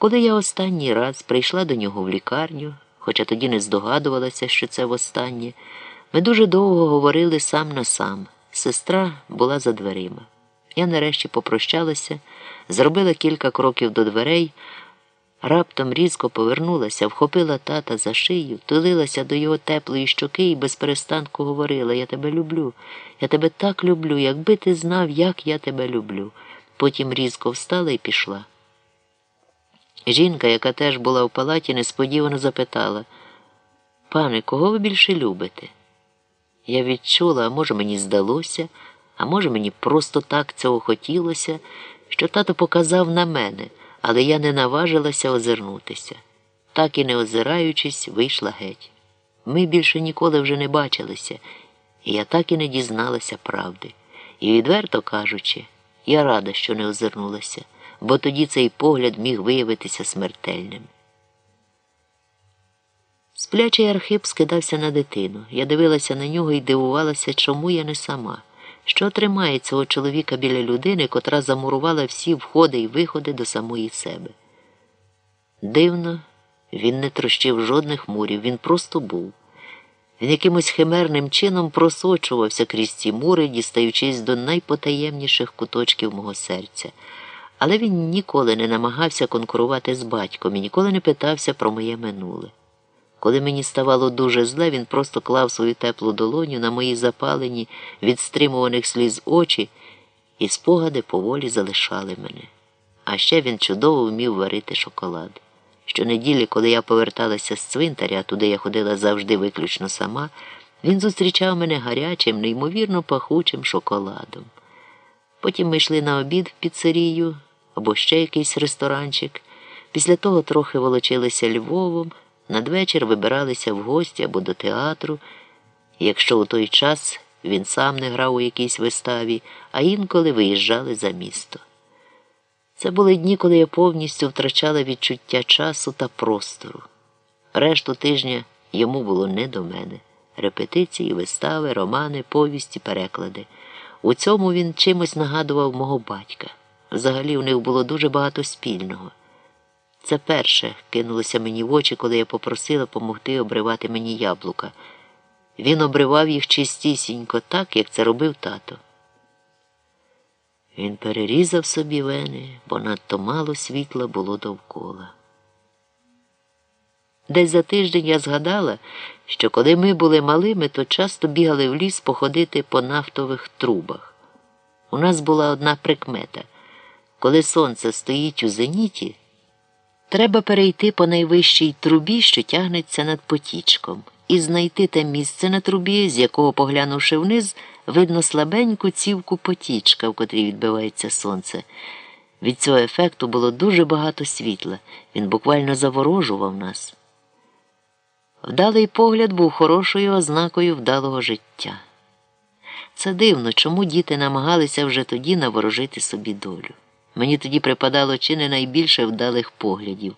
Коли я останній раз прийшла до нього в лікарню, хоча тоді не здогадувалася, що це востаннє, ми дуже довго говорили сам на сам. Сестра була за дверима. Я нарешті попрощалася, зробила кілька кроків до дверей, раптом різко повернулася, вхопила тата за шию, тулилася до його теплої щоки і без перестанку говорила Я тебе люблю, я тебе так люблю, якби ти знав, як я тебе люблю. Потім різко встала і пішла. Жінка, яка теж була в палаті, несподівано запитала Пане, кого ви більше любите? Я відчула, а може, мені здалося, а може, мені просто так цього хотілося, що тато показав на мене, але я не наважилася озирнутися. Так і не озираючись, вийшла геть. Ми більше ніколи вже не бачилися, і я так і не дізналася правди. І, відверто кажучи, я рада, що не озирнулася, бо тоді цей погляд міг виявитися смертельним. Сплячий Архип скидався на дитину. Я дивилася на нього і дивувалася, чому я не сама. Що тримає цього чоловіка біля людини, котра замурувала всі входи і виходи до самої себе. Дивно, він не трощив жодних мурів, він просто був. Він якимось химерним чином просочувався крізь ці мури, дістаючись до найпотаємніших куточків мого серця. Але він ніколи не намагався конкурувати з батьком і ніколи не питався про моє минуле. Коли мені ставало дуже зле, він просто клав свою теплу долоню на мої запалені, від стримуваних сліз очі, і спогади поволі залишали мене. А ще він чудово вмів варити шоколад. Щонеділі, коли я поверталася з цвинтаря, туди я ходила завжди виключно сама, він зустрічав мене гарячим, неймовірно пахучим шоколадом. Потім ми йшли на обід в піцерію або ще якийсь ресторанчик. Після того трохи волочилися Львовом. Надвечір вибиралися в гості або до театру, якщо у той час він сам не грав у якійсь виставі, а інколи виїжджали за місто. Це були дні, коли я повністю втрачала відчуття часу та простору. Решту тижня йому було не до мене. Репетиції, вистави, романи, повісті, переклади. У цьому він чимось нагадував мого батька. Взагалі у них було дуже багато спільного. Це перше кинулося мені в очі, коли я попросила помогти обривати мені яблука. Він обривав їх чистісінько так, як це робив тато. Він перерізав собі вени, бо надто мало світла було довкола. Десь за тиждень я згадала, що коли ми були малими, то часто бігали в ліс походити по нафтових трубах. У нас була одна прикмета коли сонце стоїть у зеніті. Треба перейти по найвищій трубі, що тягнеться над потічком, і знайти те місце на трубі, з якого, поглянувши вниз, видно слабеньку цівку потічка, в котрій відбивається сонце. Від цього ефекту було дуже багато світла, він буквально заворожував нас. Вдалий погляд був хорошою ознакою вдалого життя. Це дивно, чому діти намагалися вже тоді наворожити собі долю. Мені тоді припадало чи не найбільше вдалих поглядів,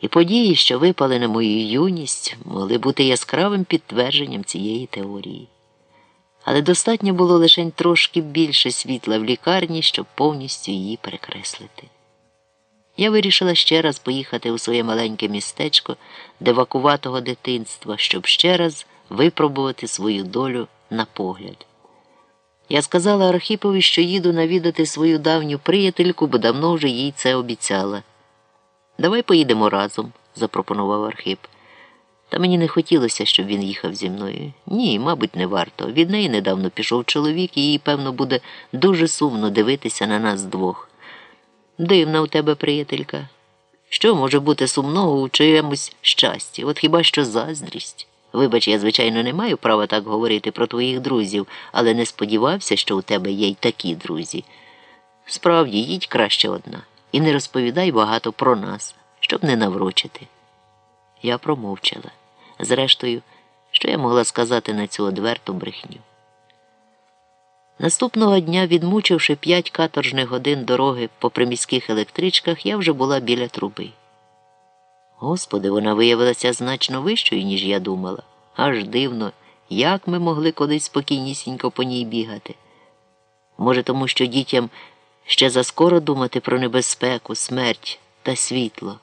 і події, що випали на мою юність, могли бути яскравим підтвердженням цієї теорії. Але достатньо було лише трошки більше світла в лікарні, щоб повністю її перекреслити. Я вирішила ще раз поїхати у своє маленьке містечко девакуватого дитинства, щоб ще раз випробувати свою долю на погляд. Я сказала Архіпові, що їду навідати свою давню приятельку, бо давно вже їй це обіцяла. Давай поїдемо разом, запропонував Архип. Та мені не хотілося, щоб він їхав зі мною. Ні, мабуть, не варто. Від неї недавно пішов чоловік, і їй, певно, буде дуже сумно дивитися на нас двох. Дивна у тебе, приятелька. Що може бути сумного у чиємусь щасті? От хіба що заздрість? Вибач, я, звичайно, не маю права так говорити про твоїх друзів, але не сподівався, що у тебе є й такі друзі. Справді, їдь краще одна, і не розповідай багато про нас, щоб не наврочити. Я промовчала. Зрештою, що я могла сказати на цю одверту брехню. Наступного дня, відмучивши п'ять каторжних годин дороги по приміських електричках, я вже була біля труби. Господи, вона виявилася значно вищою, ніж я думала. Аж дивно, як ми могли колись спокійнісінько по ній бігати. Може, тому що дітям ще заскоро думати про небезпеку, смерть та світло.